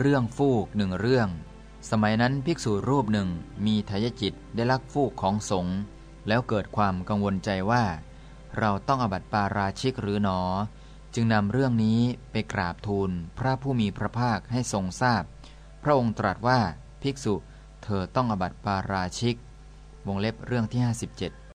เรื่องฟูกหนึ่งเรื่อง สมัยนั้นภิกษุรูปหนึ่งมีทายจิตได้ลักฟูกของสงฆ์แล้วเกิดความกังวลใจว่า เราต้องอบัติปาราชิกหรือหนอ จึงนำเรื่องนี้ไปกราบทูลพระผู้มีพระภาคให้ทรงทราบพพระองค์ตรัสว่าภิกษุเธอต้องอบัติปาราชิก วงเล็บเรื่องที่ 57